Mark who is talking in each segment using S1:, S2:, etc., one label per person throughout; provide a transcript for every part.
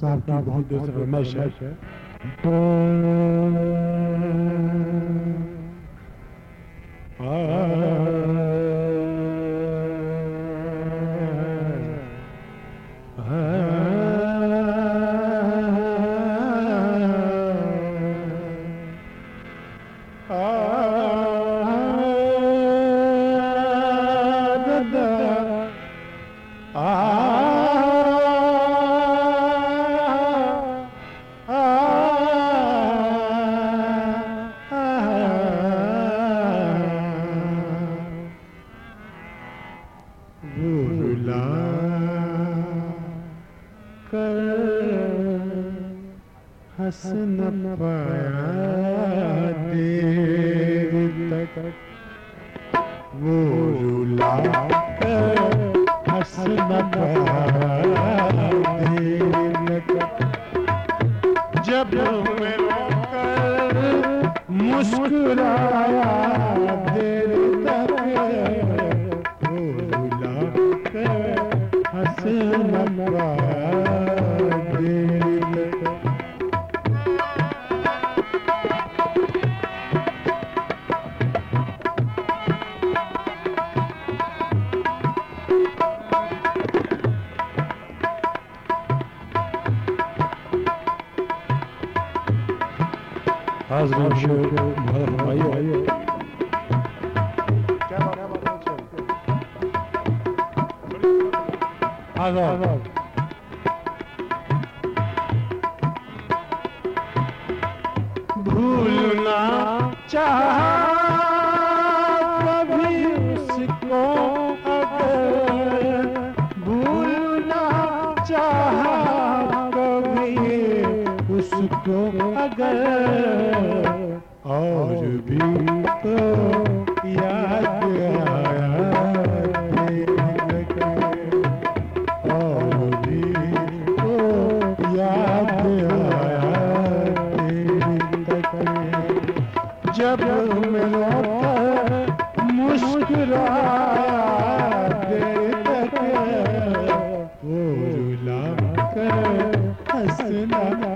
S1: صاحب کی بہت دیر
S2: ہے۔ تو
S1: آزاد بھولنا چاہ ہنسنا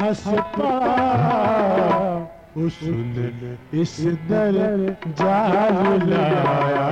S1: ہستا اس دل اس در جا لایا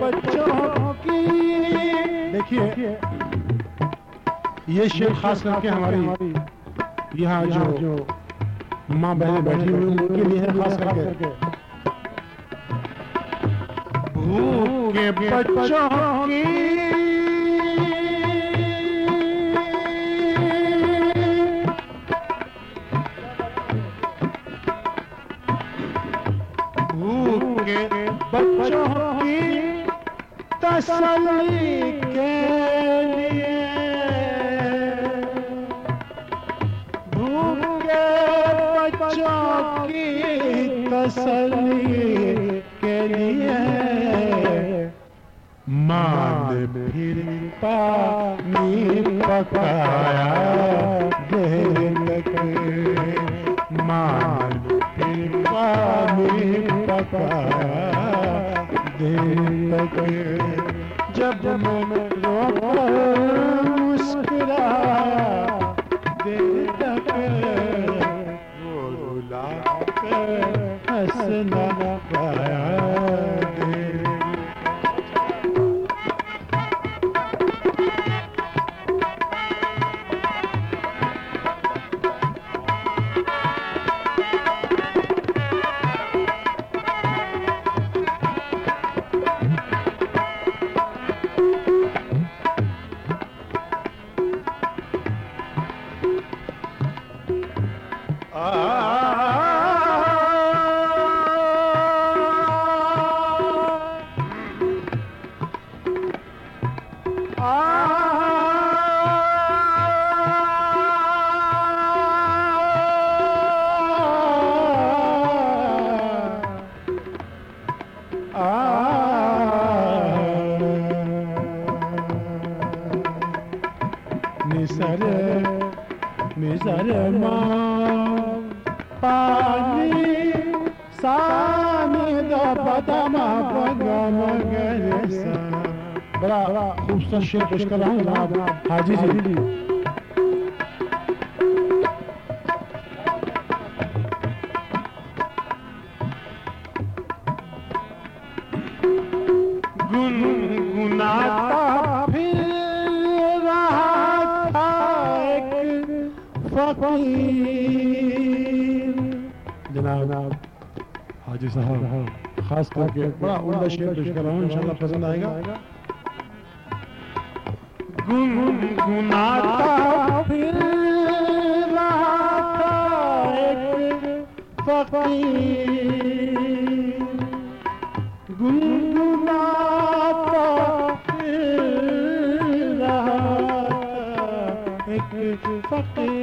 S1: بچوں کی دیکھیے یہ شیر خاص کر کے ہماری یہاں جو ماں بہنیں بیٹھی ہوئی ان کے لیے خاص کر کے۔ بھوکے بچوں کی۔ بچوں کی تسلی کے تسلی کے لیے مان پھر پانی پکایا دیر تک جب میں مصر مصر ماں پانی سانی دا بدما پگم گرسا بڑا خوبصورت شیر پیش کر رہا ہوں حاجی
S2: جی
S1: خاص طور کے بڑا عمدہ شعر پیش کر رہا ہوں، انشاءاللہ پسند آئے گا۔ گنگناتا پھر رہا ایک فقیر۔ گنگناتا پھر ایک فقیر۔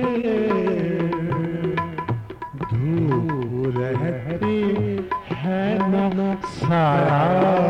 S1: ہاں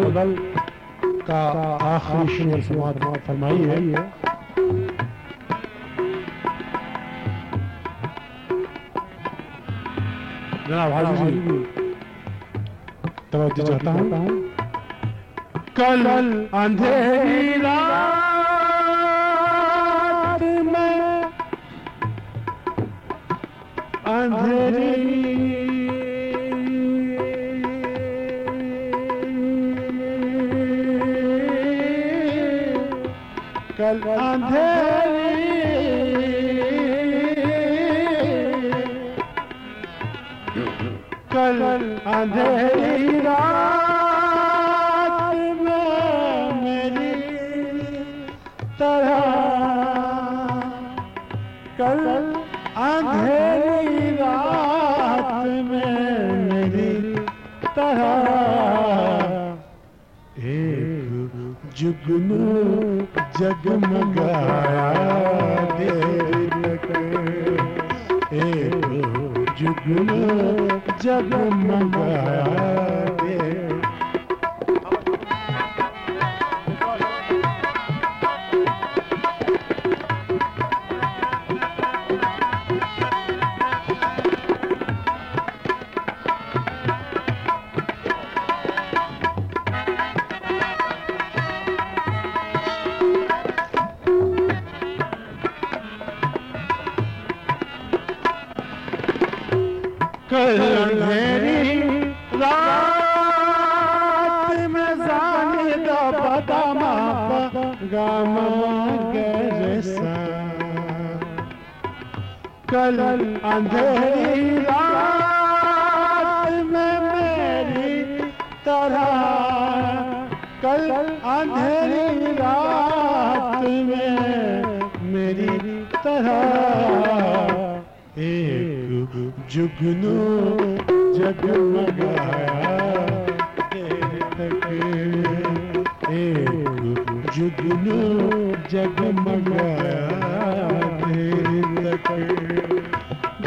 S1: بل کا آخری شعر سماعت فرمائی ہے۔ جناب حاضر جی توجہ چاہتا ہوں۔ کل اندھیری رات کل اندھیری کل اندھیری رات میں میری طرح کل اندھیری رات میں میری طرح ایک جگنو جگمگایا دیر تک ایک جگنو جگمگایا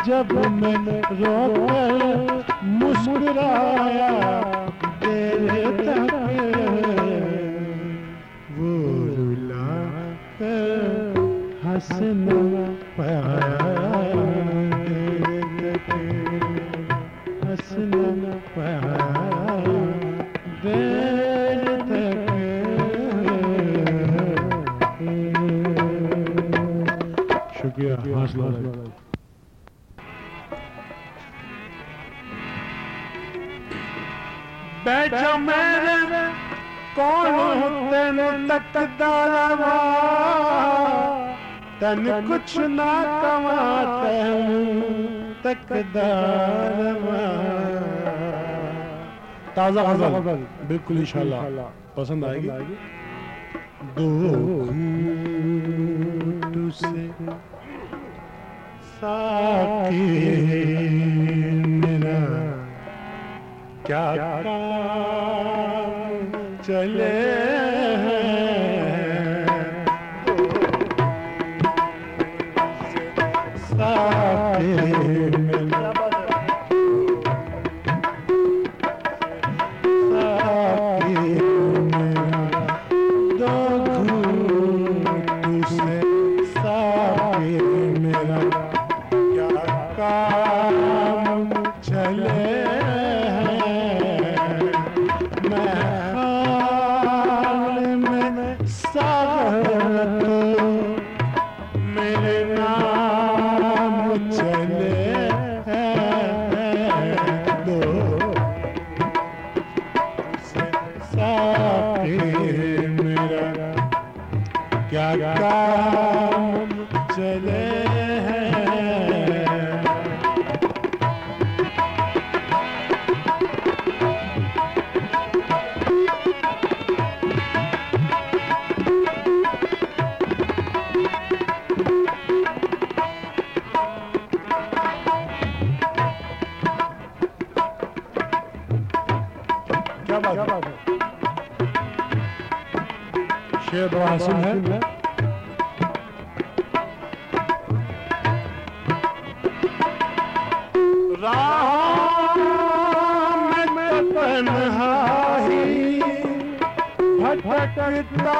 S1: جب میں نے رو کر مسکرایا دیر تک تین تک داروا تن کچھ نہ کماتے تک داروا تازہ غزل بالکل انشاءاللہ۔ پسند آئے گی؟ دو گھونٹ سے ساکی میرا۔ کیا کام چلے؟ بڑا حسن ہے رام میں تنہائی بھٹکتا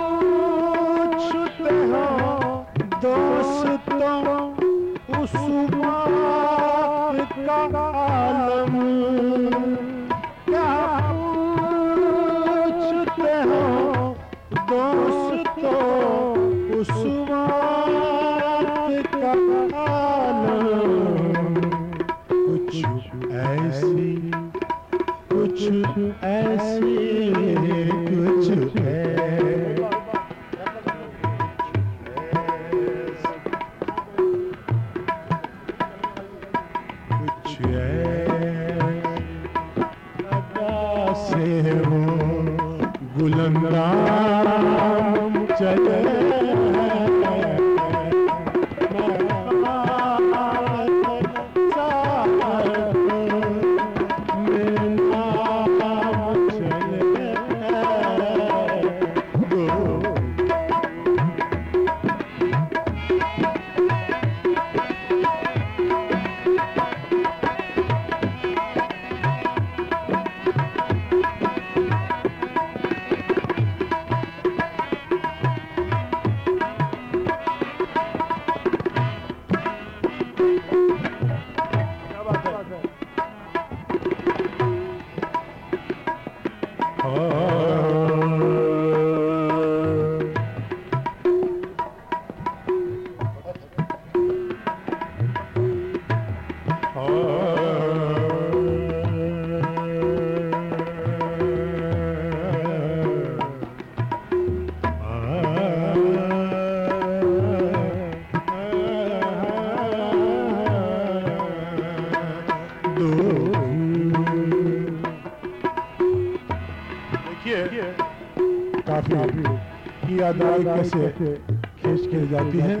S2: کھینچ
S1: کے جاتی ہے۔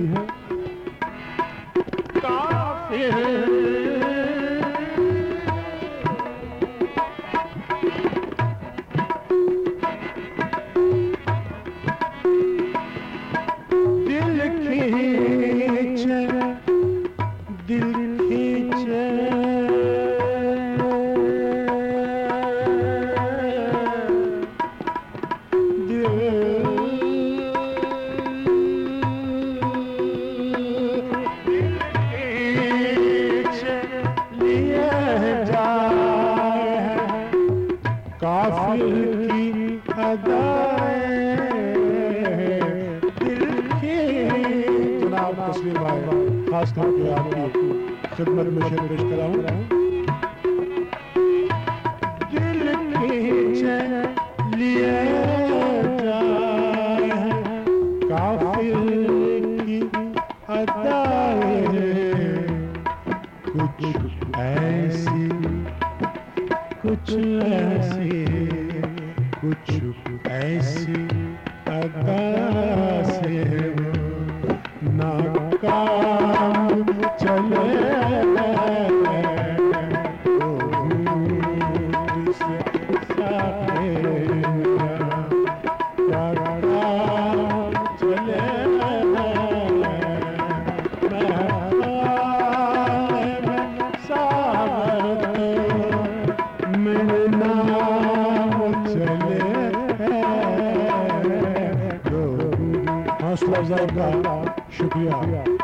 S1: شکریہ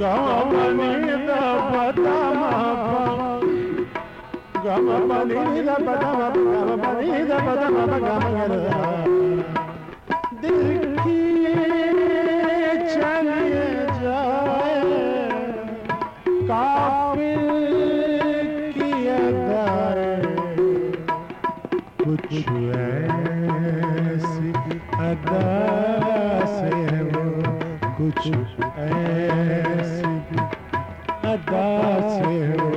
S1: گم بنی گم بنی گم بنی گم ادا سے ہو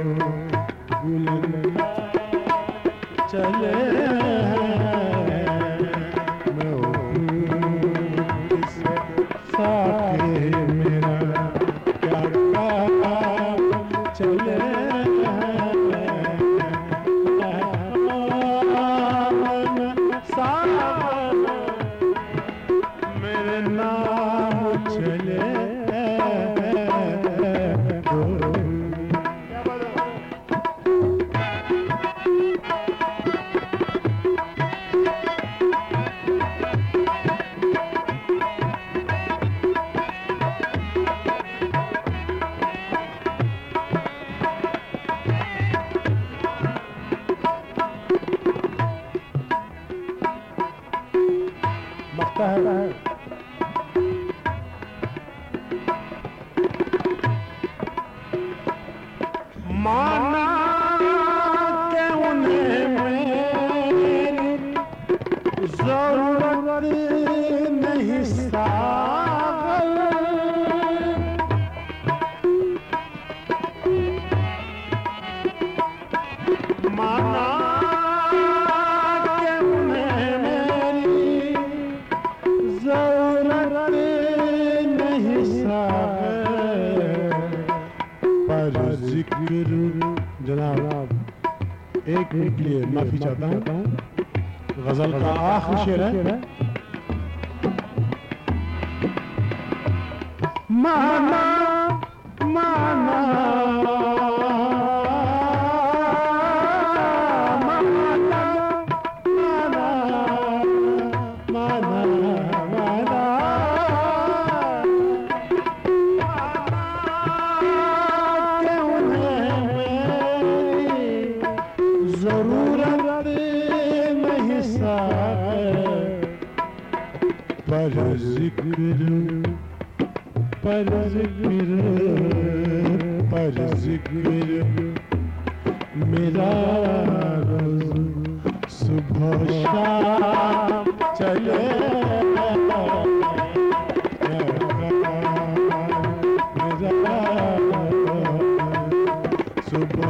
S1: چلے۔ کرتا ہے۔ mama پر ذکر پر ذکر میرا۔ صبح شام چلے۔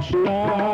S1: Stop.